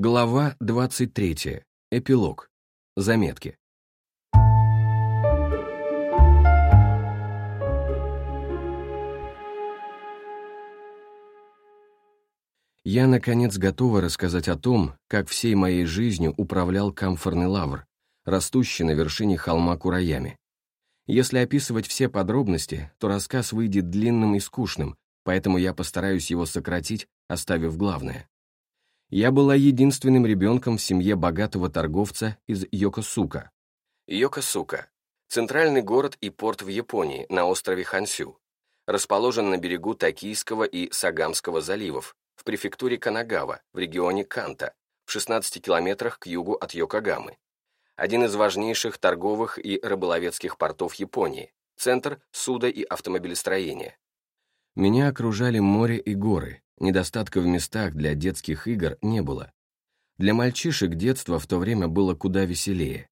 Глава 23. Эпилог. Заметки. Я, наконец, готова рассказать о том, как всей моей жизнью управлял камфорный лавр, растущий на вершине холма Кураями. Если описывать все подробности, то рассказ выйдет длинным и скучным, поэтому я постараюсь его сократить, оставив главное. Я была единственным ребенком в семье богатого торговца из Йокосука. Йокосука – центральный город и порт в Японии на острове Хансю. Расположен на берегу Токийского и Сагамского заливов, в префектуре Канагава, в регионе Канта, в 16 километрах к югу от Йокогамы. Один из важнейших торговых и рыболовецких портов Японии, центр суда и автомобилестроения. Меня окружали море и горы, Недостатка в местах для детских игр не было. Для мальчишек детство в то время было куда веселее.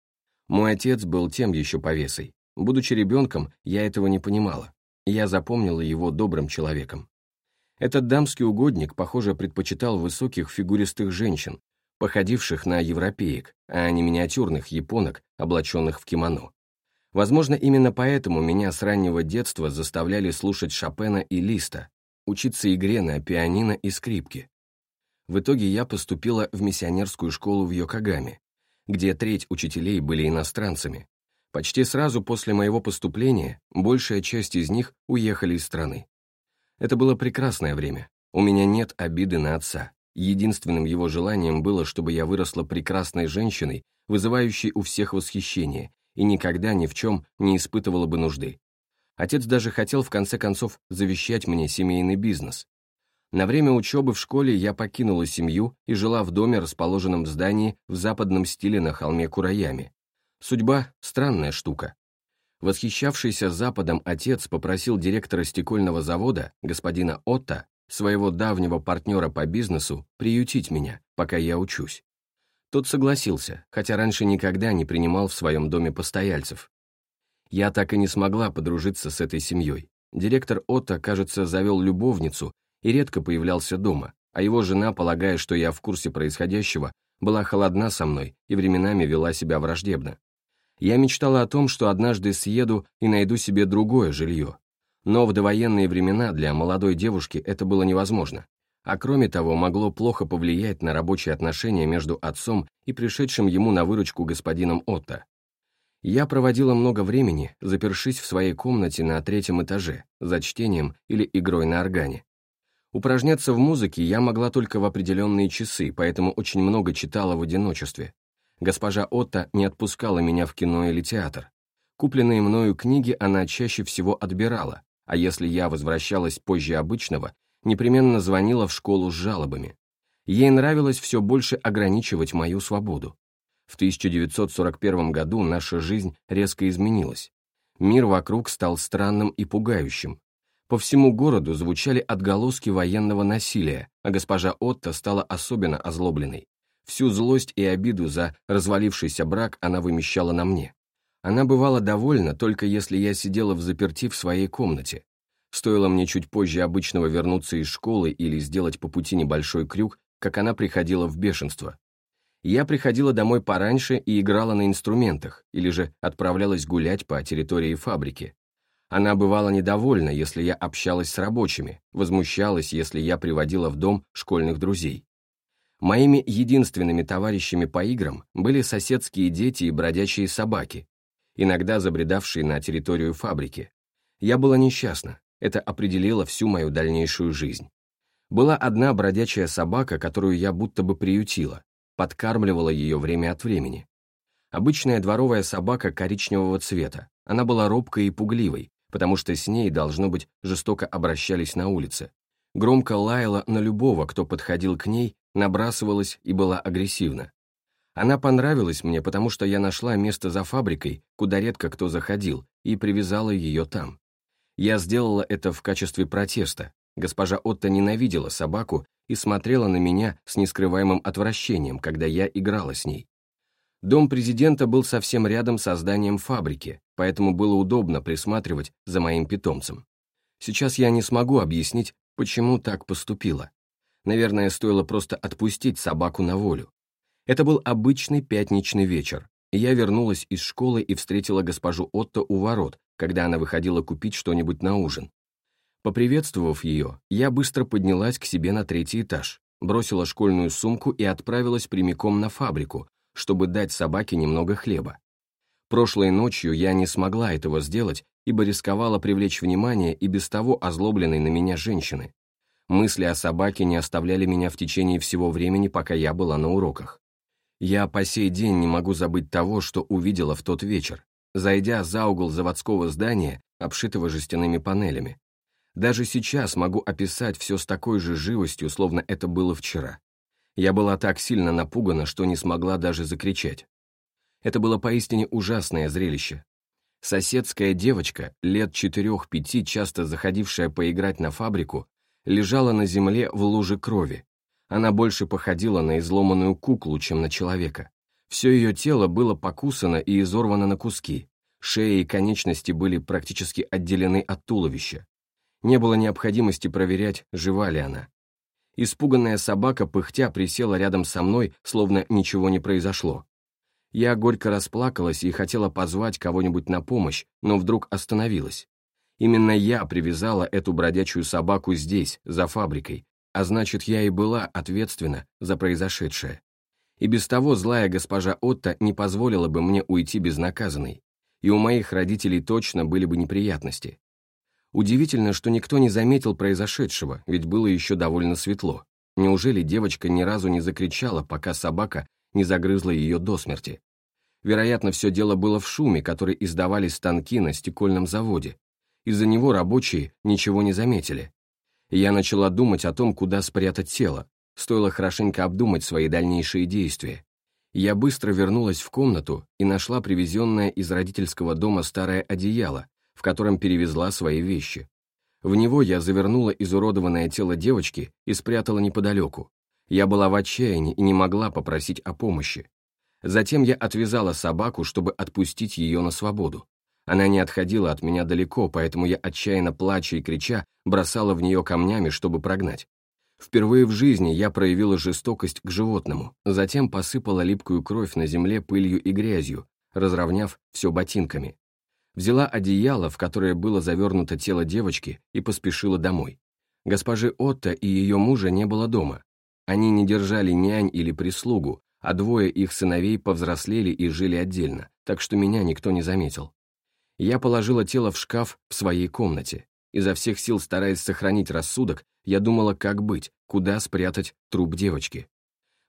Мой отец был тем еще повесой. Будучи ребенком, я этого не понимала. Я запомнила его добрым человеком. Этот дамский угодник, похоже, предпочитал высоких фигуристых женщин, походивших на европеек, а не миниатюрных японок, облаченных в кимоно. Возможно, именно поэтому меня с раннего детства заставляли слушать Шопена и Листа, учиться игре на пианино и скрипке. В итоге я поступила в миссионерскую школу в Йокогаме, где треть учителей были иностранцами. Почти сразу после моего поступления большая часть из них уехали из страны. Это было прекрасное время. У меня нет обиды на отца. Единственным его желанием было, чтобы я выросла прекрасной женщиной, вызывающей у всех восхищение, и никогда ни в чем не испытывала бы нужды. Отец даже хотел в конце концов завещать мне семейный бизнес. На время учебы в школе я покинула семью и жила в доме, расположенном в здании в западном стиле на холме Кураями. Судьба — странная штука. Восхищавшийся Западом отец попросил директора стекольного завода, господина Отто, своего давнего партнера по бизнесу, приютить меня, пока я учусь. Тот согласился, хотя раньше никогда не принимал в своем доме постояльцев. Я так и не смогла подружиться с этой семьей. Директор Отто, кажется, завел любовницу и редко появлялся дома, а его жена, полагая, что я в курсе происходящего, была холодна со мной и временами вела себя враждебно. Я мечтала о том, что однажды съеду и найду себе другое жилье. Но в довоенные времена для молодой девушки это было невозможно. А кроме того, могло плохо повлиять на рабочие отношения между отцом и пришедшим ему на выручку господином Отто. Я проводила много времени, запершись в своей комнате на третьем этаже, за чтением или игрой на органе. Упражняться в музыке я могла только в определенные часы, поэтому очень много читала в одиночестве. Госпожа Отто не отпускала меня в кино или театр. Купленные мною книги она чаще всего отбирала, а если я возвращалась позже обычного, непременно звонила в школу с жалобами. Ей нравилось все больше ограничивать мою свободу. В 1941 году наша жизнь резко изменилась. Мир вокруг стал странным и пугающим. По всему городу звучали отголоски военного насилия, а госпожа Отто стала особенно озлобленной. Всю злость и обиду за развалившийся брак она вымещала на мне. Она бывала довольна, только если я сидела в заперти в своей комнате. Стоило мне чуть позже обычного вернуться из школы или сделать по пути небольшой крюк, как она приходила в бешенство. Я приходила домой пораньше и играла на инструментах, или же отправлялась гулять по территории фабрики. Она бывала недовольна, если я общалась с рабочими, возмущалась, если я приводила в дом школьных друзей. Моими единственными товарищами по играм были соседские дети и бродячие собаки, иногда забредавшие на территорию фабрики. Я была несчастна, это определило всю мою дальнейшую жизнь. Была одна бродячая собака, которую я будто бы приютила, подкармливала ее время от времени. Обычная дворовая собака коричневого цвета. Она была робкой и пугливой, потому что с ней, должно быть, жестоко обращались на улице. Громко лаяла на любого, кто подходил к ней, набрасывалась и была агрессивна. Она понравилась мне, потому что я нашла место за фабрикой, куда редко кто заходил, и привязала ее там. Я сделала это в качестве протеста. Госпожа Отто ненавидела собаку и смотрела на меня с нескрываемым отвращением, когда я играла с ней. Дом президента был совсем рядом со зданием фабрики, поэтому было удобно присматривать за моим питомцем. Сейчас я не смогу объяснить, почему так поступила. Наверное, стоило просто отпустить собаку на волю. Это был обычный пятничный вечер. Я вернулась из школы и встретила госпожу Отто у ворот, когда она выходила купить что-нибудь на ужин. Поприветствовав ее, я быстро поднялась к себе на третий этаж, бросила школьную сумку и отправилась прямиком на фабрику, чтобы дать собаке немного хлеба. Прошлой ночью я не смогла этого сделать, ибо рисковала привлечь внимание и без того озлобленной на меня женщины. Мысли о собаке не оставляли меня в течение всего времени, пока я была на уроках. Я по сей день не могу забыть того, что увидела в тот вечер, зайдя за угол заводского здания, обшитого жестяными панелями. Даже сейчас могу описать все с такой же живостью, словно это было вчера. Я была так сильно напугана, что не смогла даже закричать. Это было поистине ужасное зрелище. Соседская девочка, лет четырех-пяти, часто заходившая поиграть на фабрику, лежала на земле в луже крови, она больше походила на изломанную куклу, чем на человека. Все ее тело было покусано и изорвано на куски, шея и конечности были практически отделены от туловища. Не было необходимости проверять, жива ли она. Испуганная собака пыхтя присела рядом со мной, словно ничего не произошло. Я горько расплакалась и хотела позвать кого-нибудь на помощь, но вдруг остановилась. Именно я привязала эту бродячую собаку здесь, за фабрикой, а значит, я и была ответственна за произошедшее. И без того злая госпожа Отто не позволила бы мне уйти безнаказанной, и у моих родителей точно были бы неприятности. Удивительно, что никто не заметил произошедшего, ведь было еще довольно светло. Неужели девочка ни разу не закричала, пока собака не загрызла ее до смерти? Вероятно, все дело было в шуме, который издавали станки на стекольном заводе. Из-за него рабочие ничего не заметили, я начала думать о том, куда спрятать тело. Стоило хорошенько обдумать свои дальнейшие действия. Я быстро вернулась в комнату и нашла привезенное из родительского дома старое одеяло, в котором перевезла свои вещи. В него я завернула изуродованное тело девочки и спрятала неподалеку. Я была в отчаянии и не могла попросить о помощи. Затем я отвязала собаку, чтобы отпустить ее на свободу. Она не отходила от меня далеко, поэтому я, отчаянно плача и крича, бросала в нее камнями, чтобы прогнать. Впервые в жизни я проявила жестокость к животному, затем посыпала липкую кровь на земле пылью и грязью, разровняв все ботинками. Взяла одеяло, в которое было завернуто тело девочки, и поспешила домой. Госпожи Отто и ее мужа не было дома. Они не держали нянь или прислугу, а двое их сыновей повзрослели и жили отдельно, так что меня никто не заметил. Я положила тело в шкаф в своей комнате. Изо всех сил стараясь сохранить рассудок, я думала, как быть, куда спрятать труп девочки.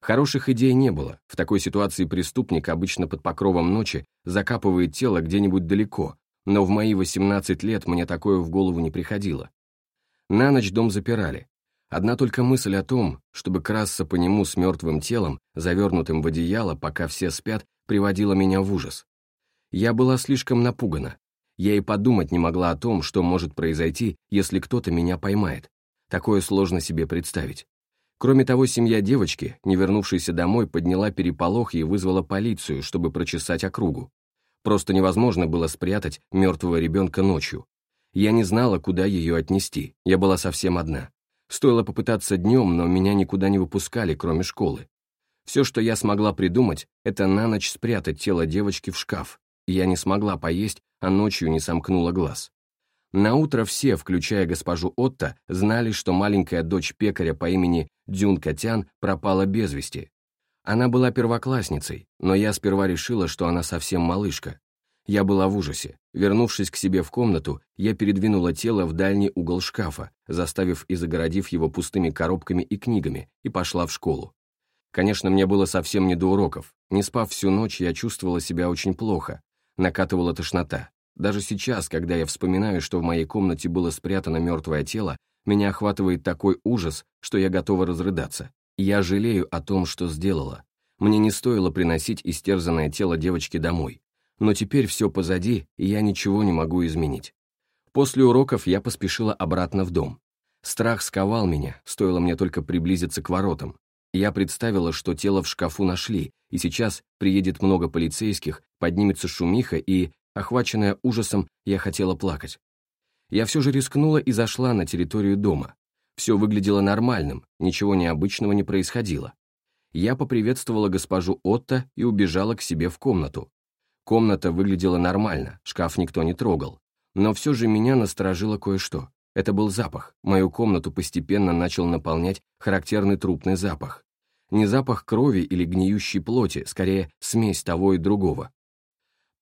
Хороших идей не было. В такой ситуации преступник обычно под покровом ночи закапывает тело где-нибудь далеко, но в мои 18 лет мне такое в голову не приходило. На ночь дом запирали. Одна только мысль о том, чтобы красться по нему с мертвым телом, завернутым в одеяло, пока все спят, приводила меня в ужас. Я была слишком напугана. Я и подумать не могла о том, что может произойти, если кто-то меня поймает. Такое сложно себе представить. Кроме того, семья девочки, не вернувшейся домой, подняла переполох и вызвала полицию, чтобы прочесать округу. Просто невозможно было спрятать мертвого ребенка ночью. Я не знала, куда ее отнести, я была совсем одна. Стоило попытаться днем, но меня никуда не выпускали, кроме школы. Все, что я смогла придумать, это на ночь спрятать тело девочки в шкаф. Я не смогла поесть, а ночью не сомкнула глаз. Наутро все, включая госпожу Отто, знали, что маленькая дочь пекаря по имени Дюн Котян пропала без вести. Она была первоклассницей, но я сперва решила, что она совсем малышка. Я была в ужасе. Вернувшись к себе в комнату, я передвинула тело в дальний угол шкафа, заставив и загородив его пустыми коробками и книгами, и пошла в школу. Конечно, мне было совсем не до уроков. Не спав всю ночь, я чувствовала себя очень плохо, накатывала тошнота. Даже сейчас, когда я вспоминаю, что в моей комнате было спрятано мертвое тело, меня охватывает такой ужас, что я готова разрыдаться. Я жалею о том, что сделала. Мне не стоило приносить истерзанное тело девочки домой. Но теперь все позади, и я ничего не могу изменить. После уроков я поспешила обратно в дом. Страх сковал меня, стоило мне только приблизиться к воротам. Я представила, что тело в шкафу нашли, и сейчас приедет много полицейских, поднимется шумиха, и, охваченная ужасом, я хотела плакать. Я все же рискнула и зашла на территорию дома. все выглядело нормальным, ничего необычного не происходило. Я поприветствовала госпожу Отто и убежала к себе в комнату. Комната выглядела нормально, шкаф никто не трогал. Но все же меня насторожило кое-что. Это был запах. Мою комнату постепенно начал наполнять характерный трупный запах. Не запах крови или гниющей плоти, скорее смесь того и другого.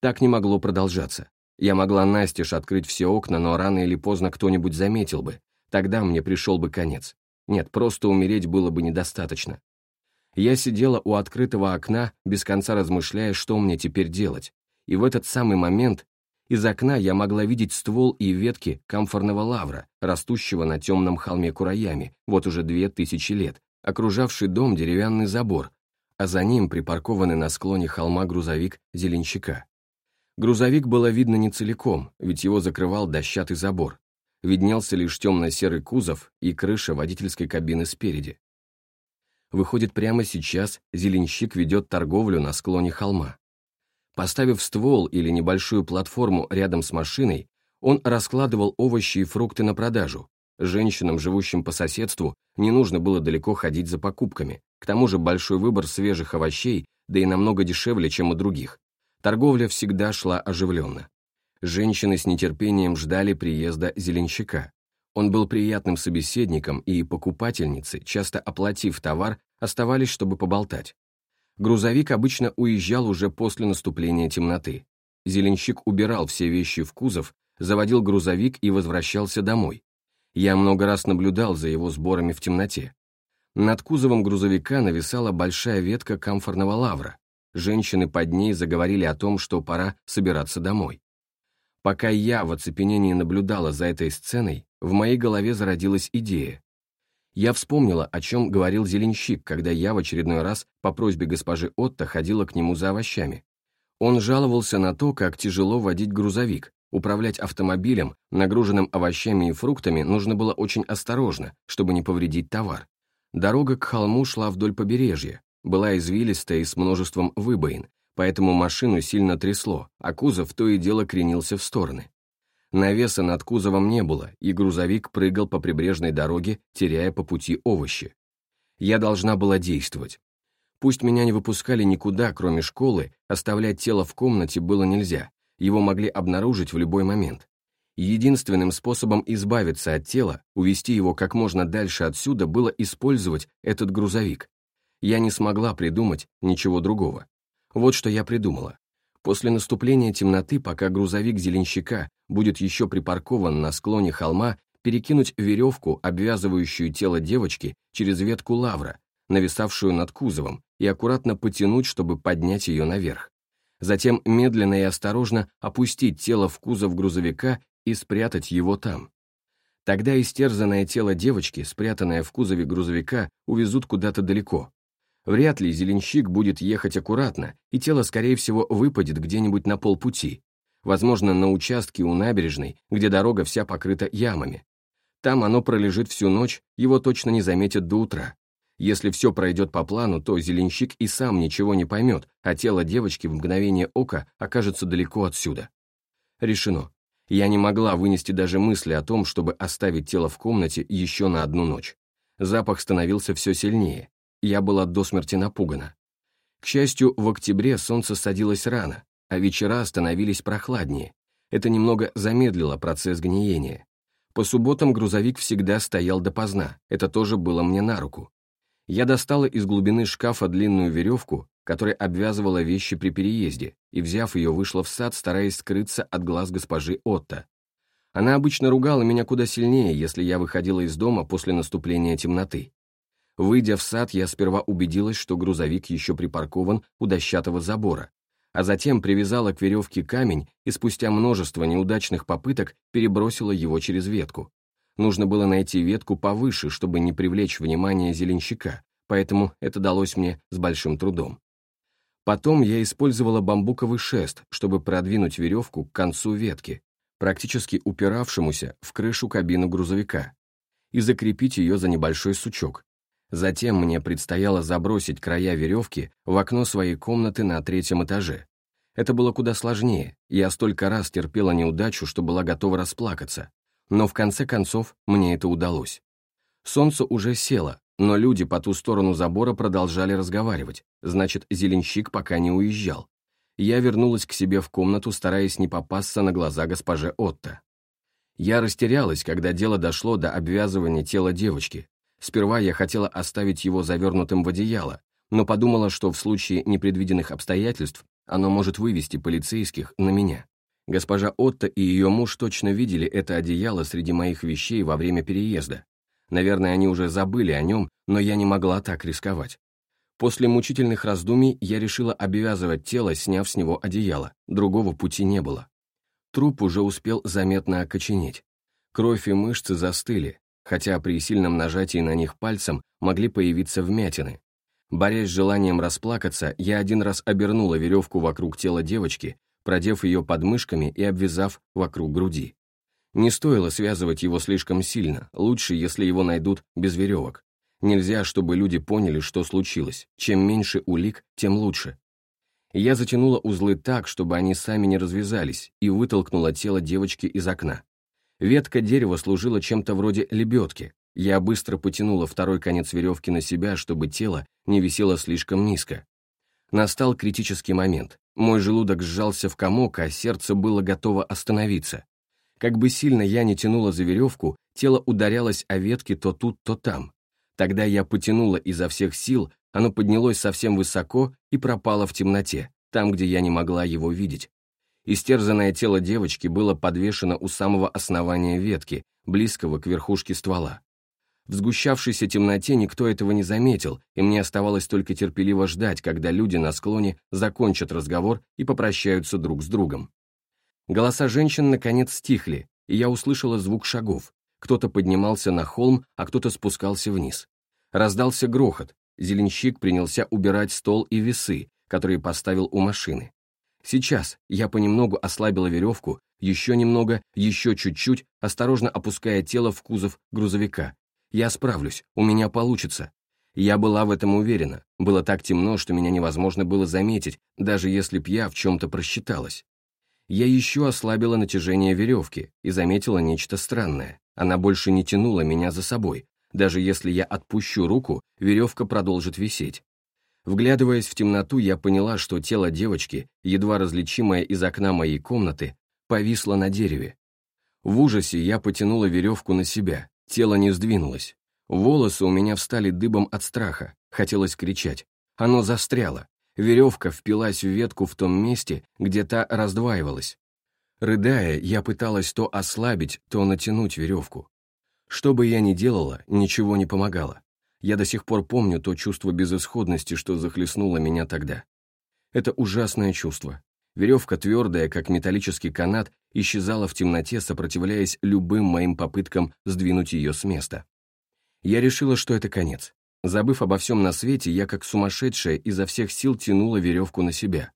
Так не могло продолжаться. Я могла настежь открыть все окна, но рано или поздно кто-нибудь заметил бы. Тогда мне пришел бы конец. Нет, просто умереть было бы недостаточно. Я сидела у открытого окна, без конца размышляя, что мне теперь делать. И в этот самый момент из окна я могла видеть ствол и ветки камфорного лавра, растущего на темном холме Кураями, вот уже две тысячи лет, окружавший дом деревянный забор, а за ним припаркованный на склоне холма грузовик зеленщика. Грузовик было видно не целиком, ведь его закрывал дощатый забор. Виднелся лишь темно-серый кузов и крыша водительской кабины спереди. Выходит, прямо сейчас зеленщик ведет торговлю на склоне холма. Поставив ствол или небольшую платформу рядом с машиной, он раскладывал овощи и фрукты на продажу. Женщинам, живущим по соседству, не нужно было далеко ходить за покупками. К тому же большой выбор свежих овощей, да и намного дешевле, чем у других. Торговля всегда шла оживленно. Женщины с нетерпением ждали приезда зеленщика. Он был приятным собеседником, и покупательницы, часто оплатив товар, оставались, чтобы поболтать. Грузовик обычно уезжал уже после наступления темноты. Зеленщик убирал все вещи в кузов, заводил грузовик и возвращался домой. Я много раз наблюдал за его сборами в темноте. Над кузовом грузовика нависала большая ветка камфорного лавра. Женщины под ней заговорили о том, что пора собираться домой. Пока я в оцепенении наблюдала за этой сценой, в моей голове зародилась идея. Я вспомнила, о чем говорил зеленщик, когда я в очередной раз по просьбе госпожи Отто ходила к нему за овощами. Он жаловался на то, как тяжело водить грузовик. Управлять автомобилем, нагруженным овощами и фруктами, нужно было очень осторожно, чтобы не повредить товар. Дорога к холму шла вдоль побережья, была извилистая и с множеством выбоин, поэтому машину сильно трясло, а кузов то и дело кренился в стороны. Навеса над кузовом не было, и грузовик прыгал по прибрежной дороге, теряя по пути овощи. Я должна была действовать. Пусть меня не выпускали никуда, кроме школы, оставлять тело в комнате было нельзя, его могли обнаружить в любой момент. Единственным способом избавиться от тела, увести его как можно дальше отсюда, было использовать этот грузовик. Я не смогла придумать ничего другого. Вот что я придумала. После наступления темноты, пока грузовик зеленщика будет еще припаркован на склоне холма, перекинуть веревку, обвязывающую тело девочки, через ветку лавра, нависавшую над кузовом, и аккуратно потянуть, чтобы поднять ее наверх. Затем медленно и осторожно опустить тело в кузов грузовика и спрятать его там. Тогда истерзанное тело девочки, спрятанное в кузове грузовика, увезут куда-то далеко. Вряд ли зеленщик будет ехать аккуратно, и тело, скорее всего, выпадет где-нибудь на полпути. Возможно, на участке у набережной, где дорога вся покрыта ямами. Там оно пролежит всю ночь, его точно не заметят до утра. Если все пройдет по плану, то зеленщик и сам ничего не поймет, а тело девочки в мгновение ока окажется далеко отсюда. Решено. Я не могла вынести даже мысли о том, чтобы оставить тело в комнате еще на одну ночь. Запах становился все сильнее, я была до смерти напугана. К счастью, в октябре солнце садилось рано, а вечера становились прохладнее. Это немного замедлило процесс гниения. По субботам грузовик всегда стоял допоздна, это тоже было мне на руку. Я достала из глубины шкафа длинную веревку, которая обвязывала вещи при переезде, и, взяв ее, вышла в сад, стараясь скрыться от глаз госпожи Отто. Она обычно ругала меня куда сильнее, если я выходила из дома после наступления темноты. Выйдя в сад, я сперва убедилась, что грузовик еще припаркован у дощатого забора, а затем привязала к веревке камень и спустя множество неудачных попыток перебросила его через ветку. Нужно было найти ветку повыше, чтобы не привлечь внимание зеленщика, поэтому это далось мне с большим трудом. Потом я использовала бамбуковый шест, чтобы продвинуть веревку к концу ветки, практически упиравшемуся в крышу кабины грузовика, и закрепить ее за небольшой сучок, Затем мне предстояло забросить края веревки в окно своей комнаты на третьем этаже. Это было куда сложнее, я столько раз терпела неудачу, что была готова расплакаться. Но в конце концов мне это удалось. Солнце уже село, но люди по ту сторону забора продолжали разговаривать, значит, зеленщик пока не уезжал. Я вернулась к себе в комнату, стараясь не попасться на глаза госпоже Отто. Я растерялась, когда дело дошло до обвязывания тела девочки. Сперва я хотела оставить его завернутым в одеяло, но подумала, что в случае непредвиденных обстоятельств оно может вывести полицейских на меня. Госпожа Отто и ее муж точно видели это одеяло среди моих вещей во время переезда. Наверное, они уже забыли о нем, но я не могла так рисковать. После мучительных раздумий я решила обвязывать тело, сняв с него одеяло. Другого пути не было. Труп уже успел заметно окоченеть. Кровь и мышцы застыли, хотя при сильном нажатии на них пальцем могли появиться вмятины. Борясь с желанием расплакаться, я один раз обернула веревку вокруг тела девочки, продев ее подмышками и обвязав вокруг груди. Не стоило связывать его слишком сильно, лучше, если его найдут без веревок. Нельзя, чтобы люди поняли, что случилось. Чем меньше улик, тем лучше. Я затянула узлы так, чтобы они сами не развязались, и вытолкнула тело девочки из окна. Ветка дерева служила чем-то вроде лебедки. Я быстро потянула второй конец веревки на себя, чтобы тело не висело слишком низко. Настал критический момент. Мой желудок сжался в комок, а сердце было готово остановиться. Как бы сильно я не тянула за веревку, тело ударялось о ветки то тут, то там. Тогда я потянула изо всех сил, оно поднялось совсем высоко и пропало в темноте, там, где я не могла его видеть. Истерзанное тело девочки было подвешено у самого основания ветки, близкого к верхушке ствола. В сгущавшейся темноте никто этого не заметил, и мне оставалось только терпеливо ждать, когда люди на склоне закончат разговор и попрощаются друг с другом. Голоса женщин наконец стихли, и я услышала звук шагов. Кто-то поднимался на холм, а кто-то спускался вниз. Раздался грохот, зеленщик принялся убирать стол и весы, которые поставил у машины. Сейчас я понемногу ослабила веревку, еще немного, еще чуть-чуть, осторожно опуская тело в кузов грузовика. Я справлюсь, у меня получится. Я была в этом уверена. Было так темно, что меня невозможно было заметить, даже если б я в чем-то просчиталась. Я еще ослабила натяжение веревки и заметила нечто странное. Она больше не тянула меня за собой, даже если я отпущу руку, веревка продолжит висеть. Вглядываясь в темноту, я поняла, что тело девочки, едва различимое из окна моей комнаты, повисло на дереве. В ужасе я потянула веревку на себя, тело не сдвинулось. Волосы у меня встали дыбом от страха, хотелось кричать. Оно застряло. Веревка впилась в ветку в том месте, где та раздваивалась. Рыдая, я пыталась то ослабить, то натянуть веревку. Что бы я ни делала, ничего не помогало. Я до сих пор помню то чувство безысходности, что захлестнуло меня тогда. Это ужасное чувство. Веревка, твердая, как металлический канат, исчезала в темноте, сопротивляясь любым моим попыткам сдвинуть ее с места. Я решила, что это конец. Забыв обо всем на свете, я как сумасшедшая изо всех сил тянула веревку на себя.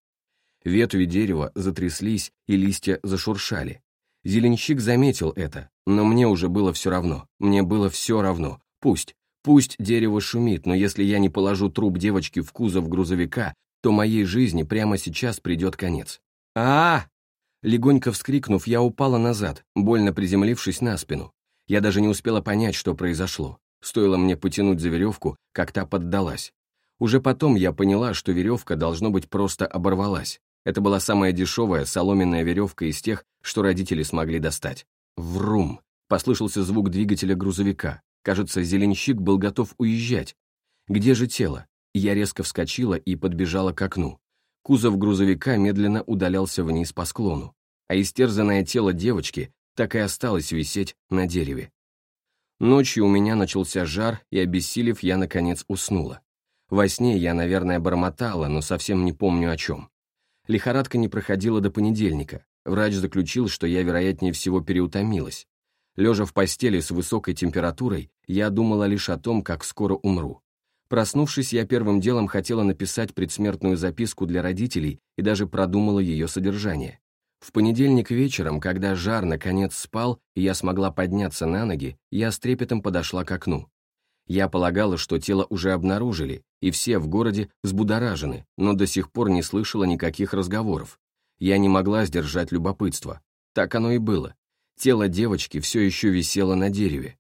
Ветви дерева затряслись, и листья зашуршали. Зеленщик заметил это, но мне уже было все равно. Мне было все равно. Пусть, пусть дерево шумит, но если я не положу труп девочки в кузов грузовика, то моей жизни прямо сейчас придет конец. а, -а, Легонько вскрикнув, я упала назад, больно приземлившись на спину. Я даже не успела понять, что произошло. Стоило мне потянуть за веревку, как та поддалась. Уже потом я поняла, что веревка, должно быть, просто оборвалась. Это была самая дешевая соломенная веревка из тех, что родители смогли достать. Врум! Послышался звук двигателя грузовика. Кажется, зеленщик был готов уезжать. Где же тело? Я резко вскочила и подбежала к окну. Кузов грузовика медленно удалялся вниз по склону, а истерзанное тело девочки так и осталось висеть на дереве. Ночью у меня начался жар, и, обессилев, я, наконец, уснула. Во сне я, наверное, бормотала, но совсем не помню о чем. Лихорадка не проходила до понедельника. Врач заключил, что я, вероятнее всего, переутомилась. Лежа в постели с высокой температурой, я думала лишь о том, как скоро умру. Проснувшись, я первым делом хотела написать предсмертную записку для родителей и даже продумала ее содержание. В понедельник вечером, когда жар наконец спал, и я смогла подняться на ноги, я с трепетом подошла к окну. Я полагала, что тело уже обнаружили, и все в городе взбудоражены, но до сих пор не слышала никаких разговоров. Я не могла сдержать любопытство. Так оно и было. Тело девочки все еще висело на дереве.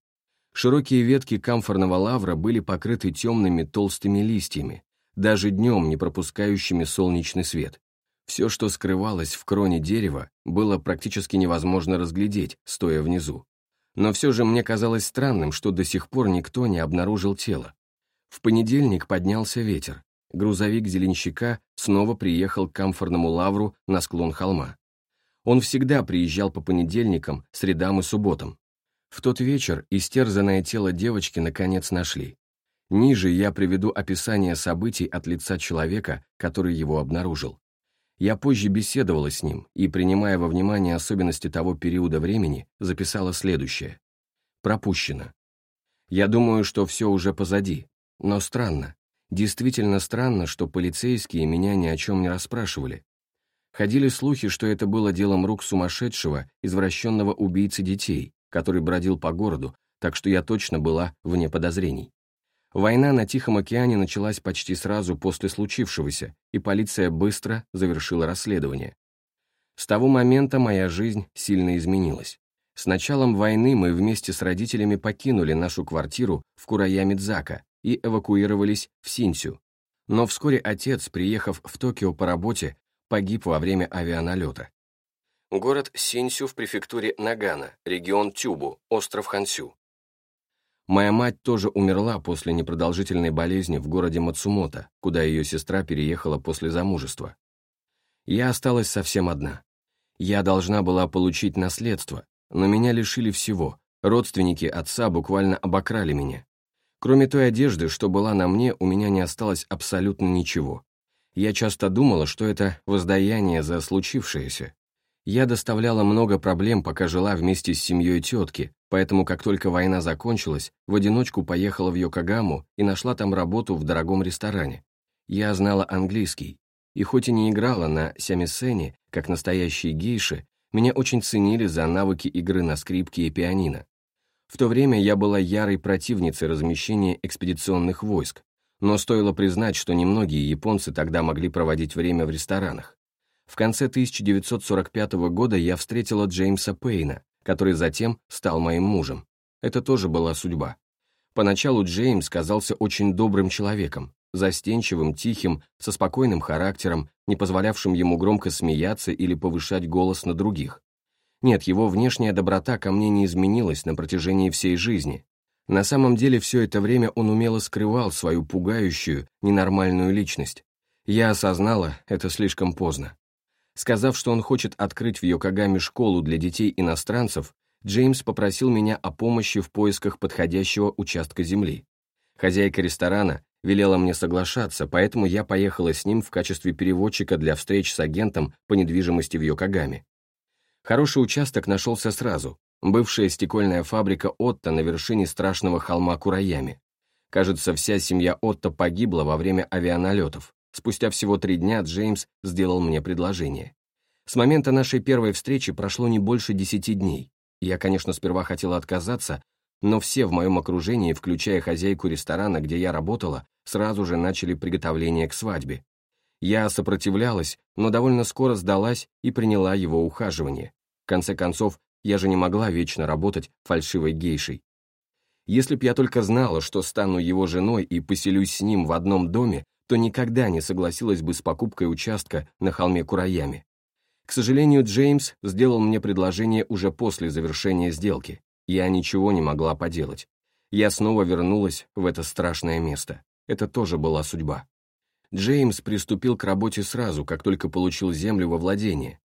Широкие ветки камфорного лавра были покрыты темными толстыми листьями, даже днем не пропускающими солнечный свет. Все, что скрывалось в кроне дерева, было практически невозможно разглядеть, стоя внизу. Но все же мне казалось странным, что до сих пор никто не обнаружил тело. В понедельник поднялся ветер. Грузовик зеленщика снова приехал к камфорному лавру на склон холма. Он всегда приезжал по понедельникам, средам и субботам. В тот вечер истерзанное тело девочки наконец нашли. Ниже я приведу описание событий от лица человека, который его обнаружил. Я позже беседовала с ним и, принимая во внимание особенности того периода времени, записала следующее. Пропущено. Я думаю, что все уже позади, но странно. Действительно странно, что полицейские меня ни о чем не расспрашивали. Ходили слухи, что это было делом рук сумасшедшего, извращенного убийцы детей, который бродил по городу, так что я точно была вне подозрений. Война на Тихом океане началась почти сразу после случившегося, и полиция быстро завершила расследование. С того момента моя жизнь сильно изменилась. С началом войны мы вместе с родителями покинули нашу квартиру в Кураяме-Дзака и эвакуировались в Синсю. Но вскоре отец, приехав в Токио по работе, погиб во время авианалета. Город Синсю в префектуре Нагана, регион Тюбу, остров Хансю. Моя мать тоже умерла после непродолжительной болезни в городе Мацумото, куда ее сестра переехала после замужества. Я осталась совсем одна. Я должна была получить наследство, но меня лишили всего. Родственники отца буквально обокрали меня. Кроме той одежды, что была на мне, у меня не осталось абсолютно ничего. Я часто думала, что это воздаяние за случившееся, я доставляла много проблем, пока жила вместе с семьей тетки, поэтому как только война закончилась, в одиночку поехала в Йокогаму и нашла там работу в дорогом ресторане. Я знала английский, и хоть и не играла на сямисене, как настоящие гейши, меня очень ценили за навыки игры на скрипке и пианино. В то время я была ярой противницей размещения экспедиционных войск, но стоило признать, что немногие японцы тогда могли проводить время в ресторанах. В конце 1945 года я встретила Джеймса Пейна, который затем стал моим мужем. Это тоже была судьба. Поначалу Джеймс казался очень добрым человеком, застенчивым, тихим, со спокойным характером, не позволявшим ему громко смеяться или повышать голос на других. Нет, его внешняя доброта ко мне не изменилась на протяжении всей жизни. На самом деле все это время он умело скрывал свою пугающую, ненормальную личность. Я осознала это слишком поздно. Сказав, что он хочет открыть в Йокогаме школу для детей-иностранцев, Джеймс попросил меня о помощи в поисках подходящего участка земли. Хозяйка ресторана велела мне соглашаться, поэтому я поехала с ним в качестве переводчика для встреч с агентом по недвижимости в Йокогаме. Хороший участок нашелся сразу. Бывшая стекольная фабрика Отто на вершине страшного холма Кураями. Кажется, вся семья Отто погибла во время авианалетов. Спустя всего три дня Джеймс сделал мне предложение. С момента нашей первой встречи прошло не больше десяти дней. Я, конечно, сперва хотела отказаться, но все в моем окружении, включая хозяйку ресторана, где я работала, сразу же начали приготовление к свадьбе. Я сопротивлялась, но довольно скоро сдалась и приняла его ухаживание. В конце концов, я же не могла вечно работать фальшивой гейшей. Если б я только знала, что стану его женой и поселюсь с ним в одном доме, то никогда не согласилась бы с покупкой участка на холме Кураями. К сожалению, Джеймс сделал мне предложение уже после завершения сделки. Я ничего не могла поделать. Я снова вернулась в это страшное место. Это тоже была судьба. Джеймс приступил к работе сразу, как только получил землю во владение.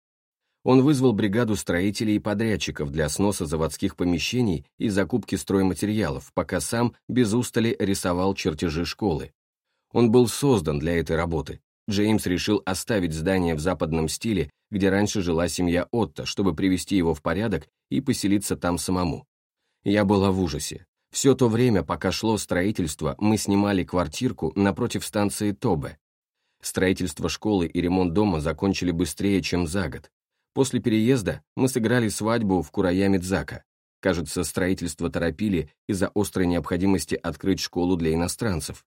Он вызвал бригаду строителей и подрядчиков для сноса заводских помещений и закупки стройматериалов, пока сам без устали рисовал чертежи школы. Он был создан для этой работы. Джеймс решил оставить здание в западном стиле, где раньше жила семья Отто, чтобы привести его в порядок и поселиться там самому. Я была в ужасе. Все то время, пока шло строительство, мы снимали квартирку напротив станции Тобе. Строительство школы и ремонт дома закончили быстрее, чем за год. После переезда мы сыграли свадьбу в Кураяме-Дзака. Кажется, строительство торопили из-за острой необходимости открыть школу для иностранцев.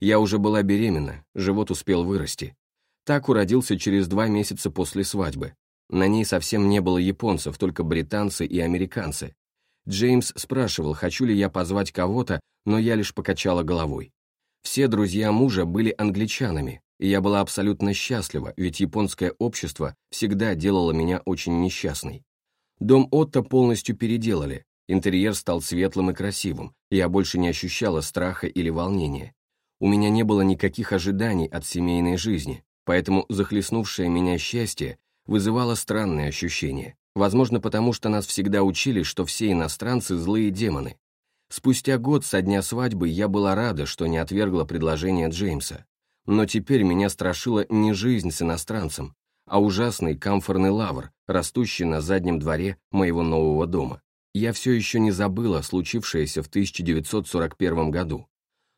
Я уже была беременна, живот успел вырасти. Так уродился через два месяца после свадьбы. На ней совсем не было японцев, только британцы и американцы. Джеймс спрашивал, хочу ли я позвать кого-то, но я лишь покачала головой. Все друзья мужа были англичанами, и я была абсолютно счастлива, ведь японское общество всегда делало меня очень несчастной. Дом Отто полностью переделали, интерьер стал светлым и красивым, я больше не ощущала страха или волнения. У меня не было никаких ожиданий от семейной жизни, поэтому захлестнувшее меня счастье вызывало странные ощущения. Возможно, потому что нас всегда учили, что все иностранцы – злые демоны. Спустя год со дня свадьбы я была рада, что не отвергла предложение Джеймса. Но теперь меня страшила не жизнь с иностранцем, а ужасный камфорный лавр, растущий на заднем дворе моего нового дома. Я все еще не забыла случившееся в 1941 году.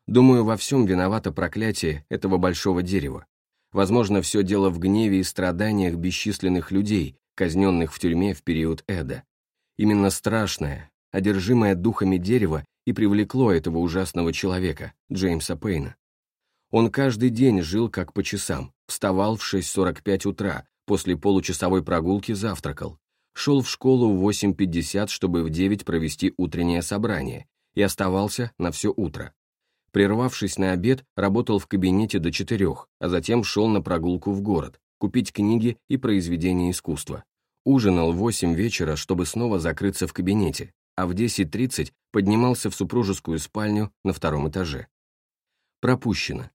Думаю, во всем виновато проклятие этого большого дерева. Возможно, все дело в гневе и страданиях бесчисленных людей, казненных в тюрьме в период Эда. Именно страшное, одержимое духами дерева и привлекло этого ужасного человека, Джеймса Пейна. Он каждый день жил как по часам, вставал в 6.45 утра, после получасовой прогулки завтракал, шел в школу в 8.50, чтобы в 9 провести утреннее собрание, и оставался на все утро. Прервавшись на обед, работал в кабинете до четырех, а затем шел на прогулку в город, купить книги и произведения искусства. Ужинал в 8 вечера, чтобы снова закрыться в кабинете, а в 10.30 поднимался в супружескую спальню на втором этаже. Пропущено.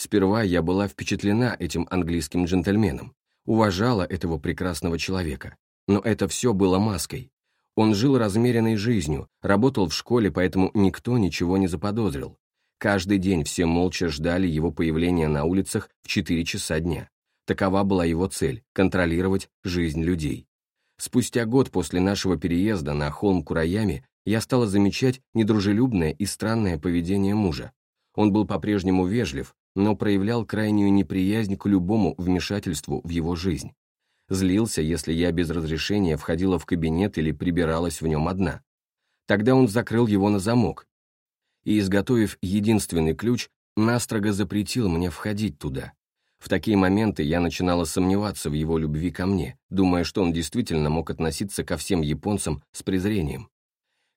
Сперва я была впечатлена этим английским джентльменом, уважала этого прекрасного человека. Но это все было маской. Он жил размеренной жизнью, работал в школе, поэтому никто ничего не заподозрил. Каждый день все молча ждали его появления на улицах в 4 часа дня. Такова была его цель – контролировать жизнь людей. Спустя год после нашего переезда на холм Кураями я стала замечать недружелюбное и странное поведение мужа. Он был по-прежнему вежлив, но проявлял крайнюю неприязнь к любому вмешательству в его жизнь. Злился, если я без разрешения входила в кабинет или прибиралась в нем одна. Тогда он закрыл его на замок и, изготовив единственный ключ, настрого запретил мне входить туда. В такие моменты я начинала сомневаться в его любви ко мне, думая, что он действительно мог относиться ко всем японцам с презрением.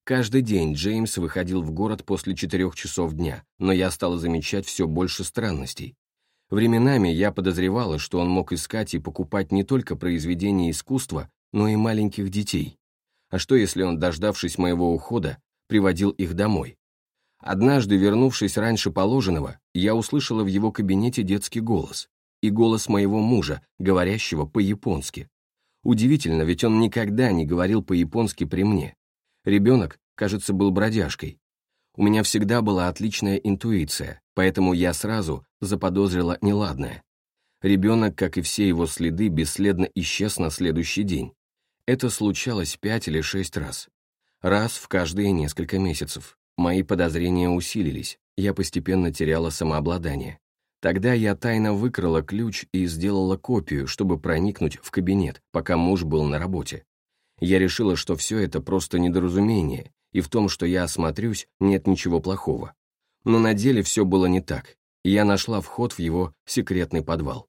Каждый день Джеймс выходил в город после четырех часов дня, но я стала замечать все больше странностей. Временами я подозревала, что он мог искать и покупать не только произведения искусства, но и маленьких детей. А что, если он, дождавшись моего ухода, приводил их домой? Однажды, вернувшись раньше положенного, я услышала в его кабинете детский голос и голос моего мужа, говорящего по-японски. Удивительно, ведь он никогда не говорил по-японски при мне. Ребенок, кажется, был бродяжкой. У меня всегда была отличная интуиция, поэтому я сразу заподозрила неладное. Ребенок, как и все его следы, бесследно исчез на следующий день. Это случалось пять или шесть раз. Раз в каждые несколько месяцев. Мои подозрения усилились, я постепенно теряла самообладание. Тогда я тайно выкрала ключ и сделала копию, чтобы проникнуть в кабинет, пока муж был на работе. Я решила, что все это просто недоразумение, и в том, что я осмотрюсь, нет ничего плохого. Но на деле все было не так, и я нашла вход в его секретный подвал.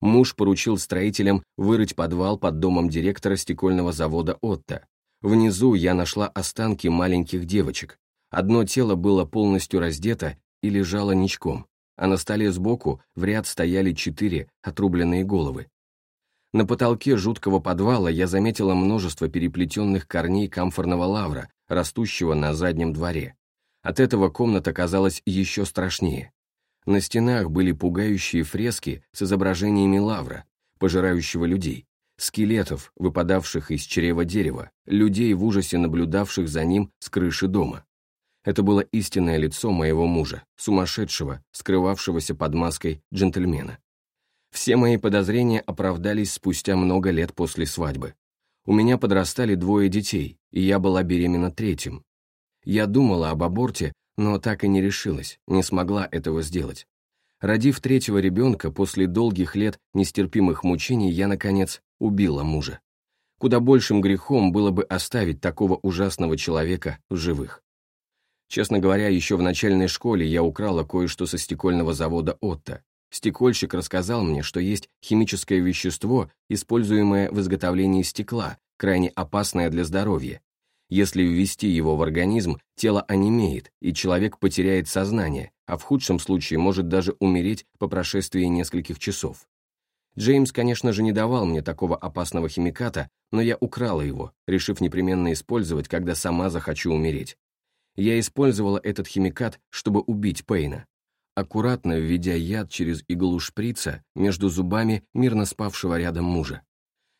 Муж поручил строителям вырыть подвал под домом директора стекольного завода Отто. Внизу я нашла останки маленьких девочек, Одно тело было полностью раздето и лежало ничком, а на столе сбоку в ряд стояли четыре отрубленные головы. На потолке жуткого подвала я заметила множество переплетенных корней камфорного лавра, растущего на заднем дворе. От этого комната казалась еще страшнее. На стенах были пугающие фрески с изображениями лавра, пожирающего людей, скелетов, выпадавших из чрева дерева, людей в ужасе наблюдавших за ним с крыши дома. Это было истинное лицо моего мужа, сумасшедшего, скрывавшегося под маской джентльмена. Все мои подозрения оправдались спустя много лет после свадьбы. У меня подрастали двое детей, и я была беременна третьим. Я думала об аборте, но так и не решилась, не смогла этого сделать. Родив третьего ребенка, после долгих лет нестерпимых мучений, я, наконец, убила мужа. Куда большим грехом было бы оставить такого ужасного человека в живых. Честно говоря, еще в начальной школе я украла кое-что со стекольного завода Отто. Стекольщик рассказал мне, что есть химическое вещество, используемое в изготовлении стекла, крайне опасное для здоровья. Если ввести его в организм, тело онемеет, и человек потеряет сознание, а в худшем случае может даже умереть по прошествии нескольких часов. Джеймс, конечно же, не давал мне такого опасного химиката, но я украла его, решив непременно использовать, когда сама захочу умереть. Я использовала этот химикат, чтобы убить Пейна, аккуратно введя яд через иглу шприца между зубами мирно спавшего рядом мужа.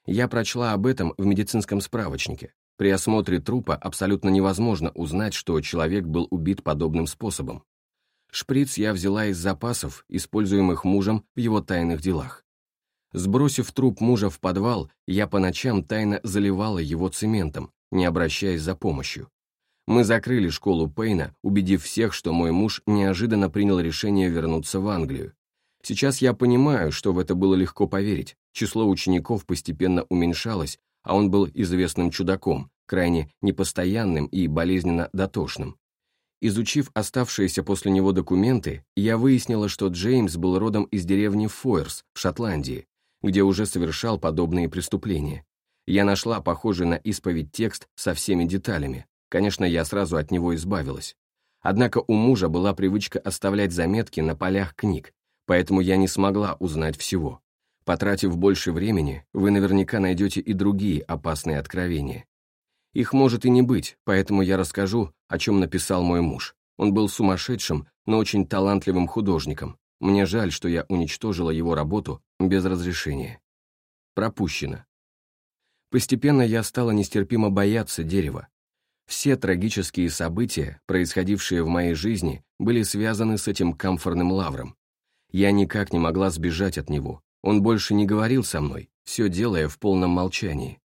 Я прочла об этом в медицинском справочнике. При осмотре трупа абсолютно невозможно узнать, что человек был убит подобным способом. Шприц я взяла из запасов, используемых мужем в его тайных делах. Сбросив труп мужа в подвал, я по ночам тайно заливала его цементом, не обращаясь за помощью. Мы закрыли школу Пейна, убедив всех, что мой муж неожиданно принял решение вернуться в Англию. Сейчас я понимаю, что в это было легко поверить. Число учеников постепенно уменьшалось, а он был известным чудаком, крайне непостоянным и болезненно дотошным. Изучив оставшиеся после него документы, я выяснила, что Джеймс был родом из деревни Фойерс в Шотландии, где уже совершал подобные преступления. Я нашла похожий на исповедь текст со всеми деталями. Конечно, я сразу от него избавилась. Однако у мужа была привычка оставлять заметки на полях книг, поэтому я не смогла узнать всего. Потратив больше времени, вы наверняка найдете и другие опасные откровения. Их может и не быть, поэтому я расскажу, о чем написал мой муж. Он был сумасшедшим, но очень талантливым художником. Мне жаль, что я уничтожила его работу без разрешения. Пропущено. Постепенно я стала нестерпимо бояться дерева. Все трагические события, происходившие в моей жизни, были связаны с этим камфорным лавром. Я никак не могла сбежать от него, он больше не говорил со мной, все делая в полном молчании.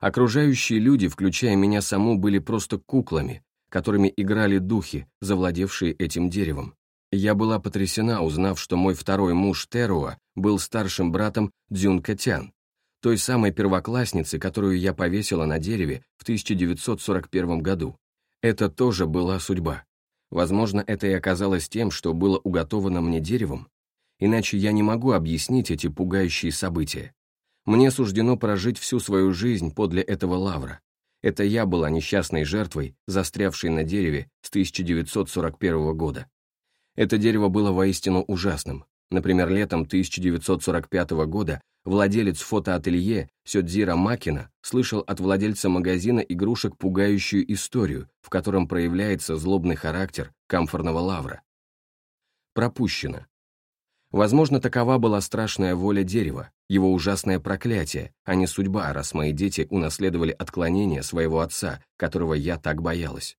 Окружающие люди, включая меня саму, были просто куклами, которыми играли духи, завладевшие этим деревом. Я была потрясена, узнав, что мой второй муж Теруа был старшим братом Дзюнкатян, той самой первоклассницы, которую я повесила на дереве в 1941 году. Это тоже была судьба. Возможно, это и оказалось тем, что было уготовано мне деревом, иначе я не могу объяснить эти пугающие события. Мне суждено прожить всю свою жизнь подле этого лавра. Это я была несчастной жертвой, застрявшей на дереве с 1941 года. Это дерево было воистину ужасным. Например, летом 1945 года владелец фотоателье Сёдзира Макина слышал от владельца магазина игрушек пугающую историю, в котором проявляется злобный характер камфорного лавра. Пропущено. Возможно, такова была страшная воля дерева, его ужасное проклятие, а не судьба, раз мои дети унаследовали отклонение своего отца, которого я так боялась.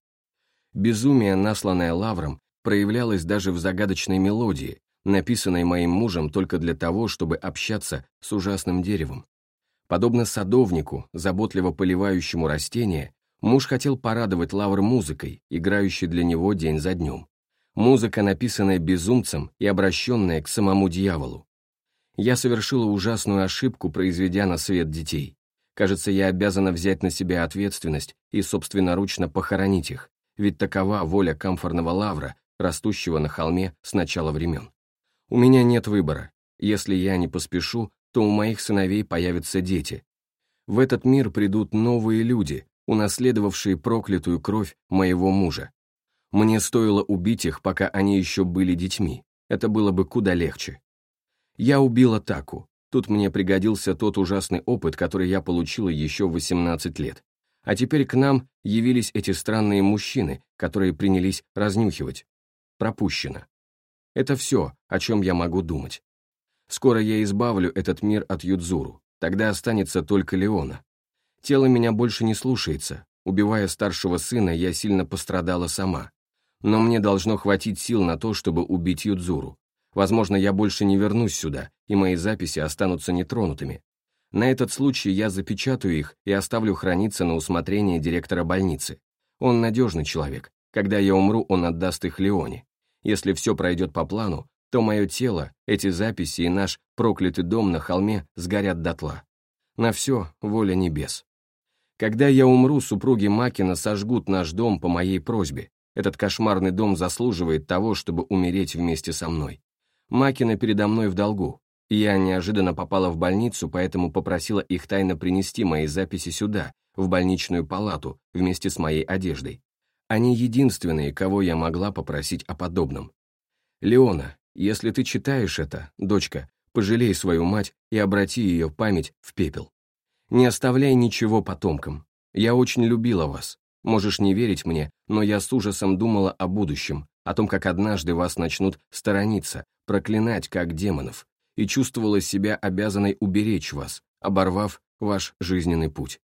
Безумие, насланное лавром, проявлялось даже в загадочной мелодии, написанной моим мужем только для того, чтобы общаться с ужасным деревом. Подобно садовнику, заботливо поливающему растения, муж хотел порадовать лавр музыкой, играющей для него день за днем музыка, написанная безумцем и обращенная к самому дьяволу. Я совершила ужасную ошибку, произведя на свет детей. Кажется, я обязана взять на себя ответственность и собственноручно похоронить их, ведь такова воля камфорного лавра, растущего на холме с начала времен. У меня нет выбора. Если я не поспешу, то у моих сыновей появятся дети. В этот мир придут новые люди, унаследовавшие проклятую кровь моего мужа. Мне стоило убить их, пока они еще были детьми. Это было бы куда легче. Я убила Таку. Тут мне пригодился тот ужасный опыт, который я получила еще в 18 лет. А теперь к нам явились эти странные мужчины, которые принялись разнюхивать. Пропущено. Это все, о чем я могу думать. Скоро я избавлю этот мир от Юдзуру. Тогда останется только Леона. Тело меня больше не слушается. Убивая старшего сына, я сильно пострадала сама. Но мне должно хватить сил на то, чтобы убить Юдзуру. Возможно, я больше не вернусь сюда, и мои записи останутся нетронутыми. На этот случай я запечатаю их и оставлю храниться на усмотрение директора больницы. Он надежный человек. Когда я умру, он отдаст их Леоне. Если все пройдет по плану, то мое тело, эти записи и наш проклятый дом на холме сгорят дотла. На все воля небес. Когда я умру, супруги Макина сожгут наш дом по моей просьбе, этот кошмарный дом заслуживает того, чтобы умереть вместе со мной. Макина передо мной в долгу. Я неожиданно попала в больницу, поэтому попросила их тайно принести мои записи сюда, в больничную палату вместе с моей одеждой. Они единственные, кого я могла попросить о подобном. Леона, если ты читаешь это, дочка, пожалей свою мать и обрати ее память в пепел. Не оставляй ничего потомкам. Я очень любила вас. Можешь не верить мне, но я с ужасом думала о будущем, о том, как однажды вас начнут сторониться, проклинать как демонов, и чувствовала себя обязанной уберечь вас, оборвав ваш жизненный путь.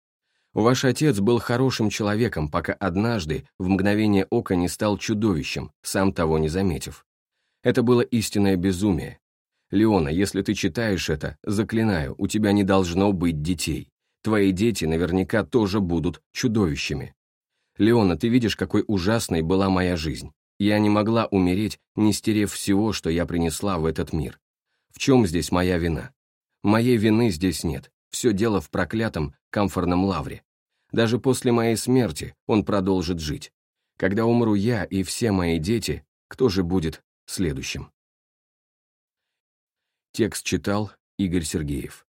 Ваш отец был хорошим человеком, пока однажды в мгновение ока не стал чудовищем, сам того не заметив. Это было истинное безумие. Леона, если ты читаешь это, заклинаю, у тебя не должно быть детей. Твои дети наверняка тоже будут чудовищами. Леона, ты видишь, какой ужасной была моя жизнь. Я не могла умереть, не стерев всего, что я принесла в этот мир. В чем здесь моя вина? Моей вины здесь нет. Все дело в проклятом камфорном лавре. Даже после моей смерти он продолжит жить. Когда умру я и все мои дети, кто же будет следующим? Текст читал Игорь Сергеев.